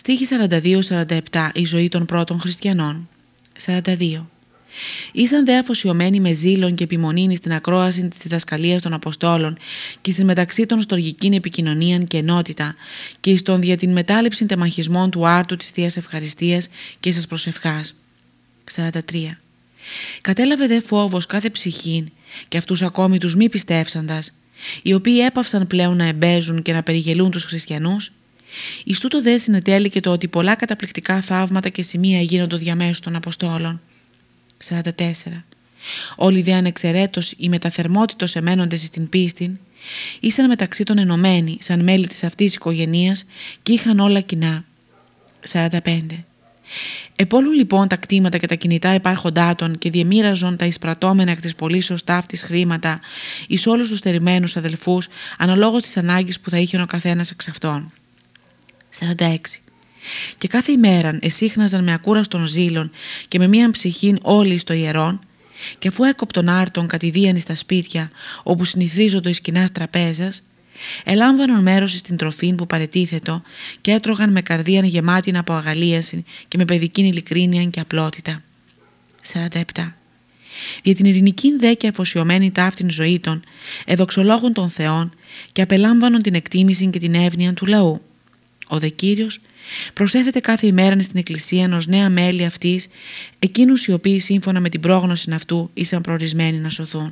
Στίχη 42-47 Η ζωή των πρώτων χριστιανών 42 Ήσαν δε αφοσιωμένοι με ζήλον και επιμονή στην ακρόαση της διδασκαλίας των Αποστόλων και στην μεταξύ των στοργική επικοινωνία και ενότητα και στον δια την μετάληψη τεμαχισμών του άρτου της Θείας Ευχαριστίας και σας προσευχάς. 43. Κατέλαβε δε φόβος κάθε ψυχήν και αυτούς ακόμη τους μη πιστεύσαντας, οι οποίοι έπαυσαν πλέον να εμπέζουν και να περιγελούν τους χριστιανούς. Εις τούτο δε συνετέληκε το ότι πολλά καταπληκτικά θαύματα και σημεία γίνονται διαμέσου των Αποστόλων. 44. Όλοι δε ανεξαιρέτως οι μεταθερμότητος εμένοντες στην πίστη ήσαν μεταξύ των ενωμένοι σαν μέλη της αυτής οικογενείας και είχαν όλα κοινά. 45. Επόλουν λοιπόν τα κτήματα και τα κινητά υπάρχοντά των και διεμήραζον τα εισπρατώμενα εκ της πολύ σωστά αυτής χρήματα εις όλους τους θερημένους αδελφούς αναλόγως της ανάγκης που θα είχε ο καθένας εξ αυτών. 46. Και κάθε ημέραν εσύχναζαν με ακούραστον ζήλων και με μίαν ψυχήν όλοι στο ιερόν και αφού έκοπτον άρτον κατηδίαν στα σπίτια όπου συνηθρίζονται εις κοινάς τραπέζας ελάμβανον μέρος στην τροφή που παρετίθετο και έτρωγαν με καρδίαν γεμάτη από αγαλίαση και με παιδική ειλικρίνεια και απλότητα. 47. Για την ειρηνική δε και αφοσιωμένη ταύτην ζωή των, εδοξολόγων των Θεών και απελάμβανον την εκτίμηση και την εύνοια του λαού. Ο δε Κύριος προσέθεται κάθε ημέρα στην Εκκλησία ως νέα μέλη αυτής εκείνους οι οποίοι σύμφωνα με την πρόγνωση αυτού ήσαν προορισμένοι να σωθούν.